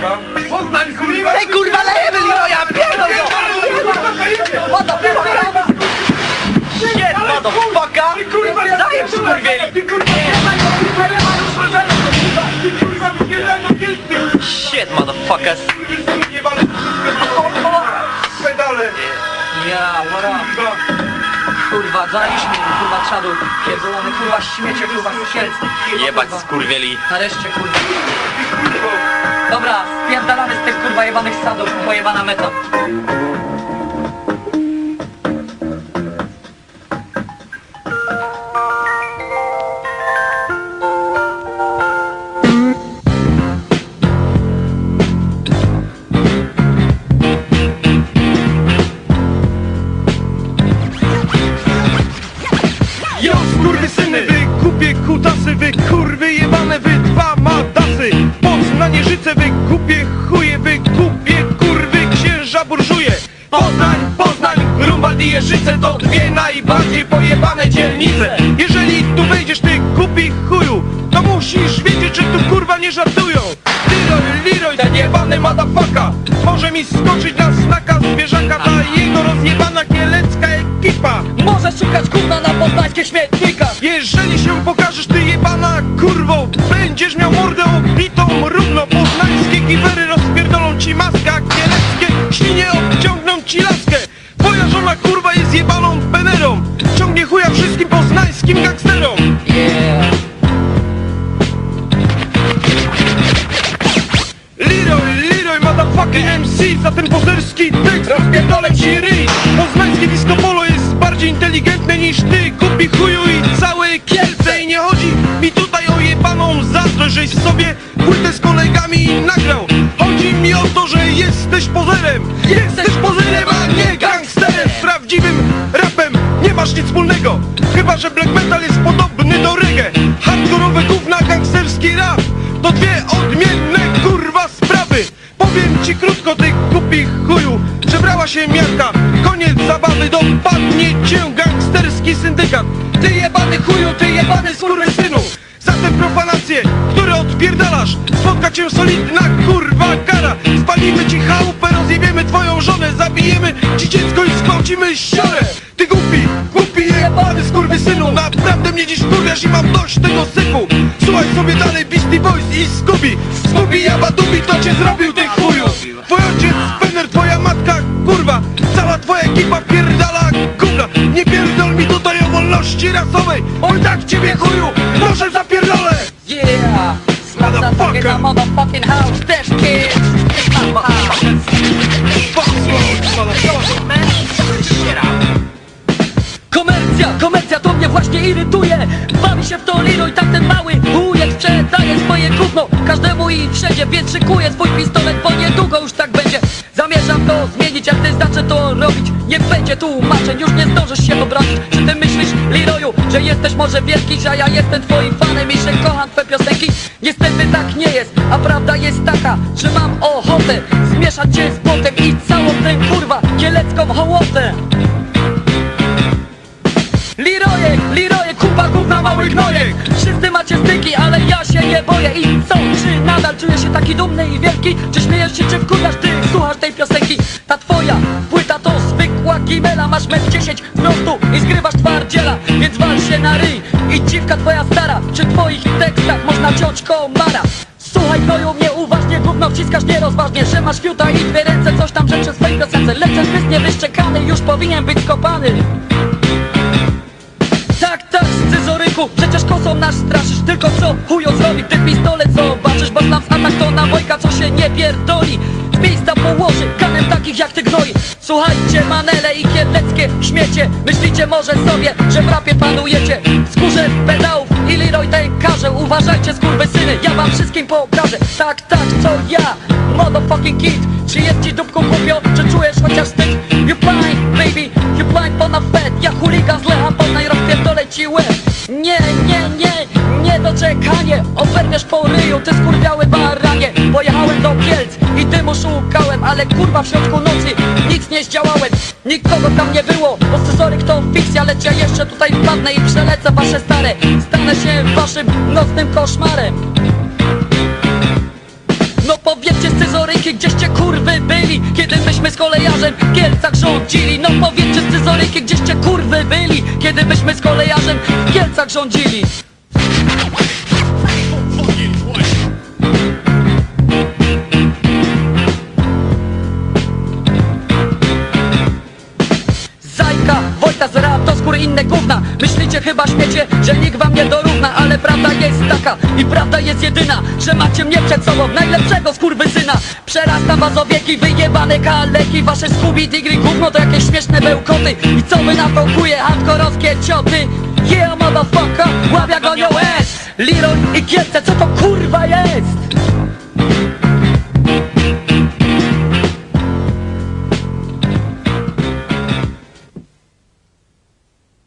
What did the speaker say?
Poznań, kurwa! Ej kurwa lejemy Leroya, pierdol go! What the fuck? Shit, kurwa, Daję piętnych! Shit, motherfuckers! Pedale! Ja, what up? Kurwa! Daliśmy mi, kurwa czadu, pierdolony, kurwa śmiecie, kurwa skielc. Jebać skurwieli. Nareszcie, kurwa. Dobra, spierdalamy z tych kurwa jebanych sadów, pojebana meta. Jo, skurwysyny, wy kutasy, wy kurwy jebane, wy dwa madasy Poznanie życe, wy kupie Rumbaldi i Jeżyce to dwie najbardziej pojebane dzielnice. Jeżeli tu wejdziesz ty kupi chuju, to musisz wiedzieć, że tu kurwa nie żartują. Leroy, Leroy, ten jebany madafaka Może mi skoczyć na snaka zwierzaka Ta jego rozjebana kielecka ekipa. Możesz szukać gówna na poznańskich śmietnikach! jeżeli się pokażesz ty jebana kurwo Będziesz miał mordę obitą równo. Poznańskie giwery rozpierdolą ci maskę A kieleckie świnie obciągną ci żona kurwa jest jebaną penerą. Ciągnie chuja wszystkim poznańskim gangsterom. Yeah! Leroy, Leroy, motherfucking MC Za ten pozerski tekst rozpierdolę ci ryj. Poznańskie disco polo jest bardziej inteligentne niż ty. Kupi chuju i całe Kielce. I nie chodzi mi tutaj o jebaną zazdrość Żeś sobie płytę z kolegami nagrał. Chodzi mi o to, że jesteś pozerem. Jesteś wspólnego. Chyba, że black metal jest podobny do reggae. Hardkorowe gówna, gangsterski rap. To dwie odmienne kurwa sprawy. Powiem ci krótko ty kupi chuju. Przebrała się miarka, koniec zabawy Dopadnie cię gangsterski syndykat. Ty jebany chuju, ty jebany skurwysynu. Za te profanacje, które odpierdalasz Spotka cię solidna kurwa kara. Spalimy ci chałupę, rozjebiemy twoją żonę Zabijemy ci dziecko i zgwałcimy siorę wkurwiasz i mam dość tego syfu. Słuchaj sobie dalej Beastie Boys i Scooby. Scooby Jabadubi to cię zrobił ty chuju. Twój ojciec, Penner, twoja matka, kurwa. Cała twoja ekipa pierdala gówna. Nie pierdol mi tutaj o wolności rasowej. Oj tak ciebie chuju, proszę zapierdolę. Yeah! Na motherfucking house. Też kid! It's my house! Komercja, komercja to mnie właśnie irytuje Bawi się w to Leroy, tak ten mały wujek sprzedaje swoje gówno. Każdemu i wszędzie, więc szykuję swój pistolet, bo niedługo już tak będzie. Zamierzam to zmienić, jak ty zacznę to robić. Nie będzie tłumaczeń, już nie zdążysz się obronić Czy ty myślisz, Leroyu, że jesteś może wielki, że ja jestem twoim fanem i że kocham twoje piosenki? Niestety tak nie jest, a prawda jest taka, że mam ochotę Zmieszać cię z potem i całą tę kurwa kielecką hołotę styki, ale ja się nie boję I co, czy nadal czujesz się taki dumny i wielki? Czy śmiejesz się, czy wkurzasz, ty słuchasz tej piosenki? Ta twoja płyta to zwykła gimela Masz metr 10 wzrostu i zgrywasz twardziela. Więc wal się na ryj i dziwka twoja stara. Przy twoich tekstach można ciąć komara. Słuchaj gnoju mnie uważnie, gówno wciskasz nierozważnie Że masz fiuta i dwie ręce, coś tam rzeczy w swojej piosence. Lecz zbyt niewyszczekany, już powinien być skopany tak, scyzoryku, przecież kosą nas straszysz Tylko co chujo zrobi, gdy pistolet zobaczysz Bo znam z atak to nabojka, co się nie pierdoli. Z miejsca położy, kanem takich jak ty gnoi. Słuchajcie, manele i kieleckie śmiecie. Myślicie może sobie, że w rapie panujecie. W skórze pedałów i Leroy karze Uważajcie skurwysyny, ja wam wszystkim pokażę. Tak, tak, co ja, motherfucking kid. Czy jest ci dupką głupio, czy czujesz chociaż wstyd? You blind, Szukałem Ale kurwa w środku nocy nic nie zdziałałem. Nikogo tam nie było, bo scyzoryk to fikcja Lecz ja jeszcze tutaj wpadnę i przelecę wasze stare. Stanę się waszym nocnym koszmarem. No powiedzcie scyzoryk rządzili Kiedy myśmy z kolejarzem w Kielcach rządzili. No powiedzcie scyzoryki, gdzieście kurwy byli Kiedy myśmy z kolejarzem w Kielcach rządzili Zajka, Wojta z rap to skóry inne gówna. Myślicie chyba śmiecie, że nikt wam nie dorówna Ale prawda jest taka i prawda jest jedyna Że macie mnie przed sobą, najlepszego skurwysyna. Przerastam was o wieki, wyjebane kaleki Wasze skubi digri gówno to jakieś śmieszne bełkoty. I co wy na to kuje, hardkorowskie cioty? Yeah motherfucker, ławia gonią S Leroy i Kielce, co to kurwa?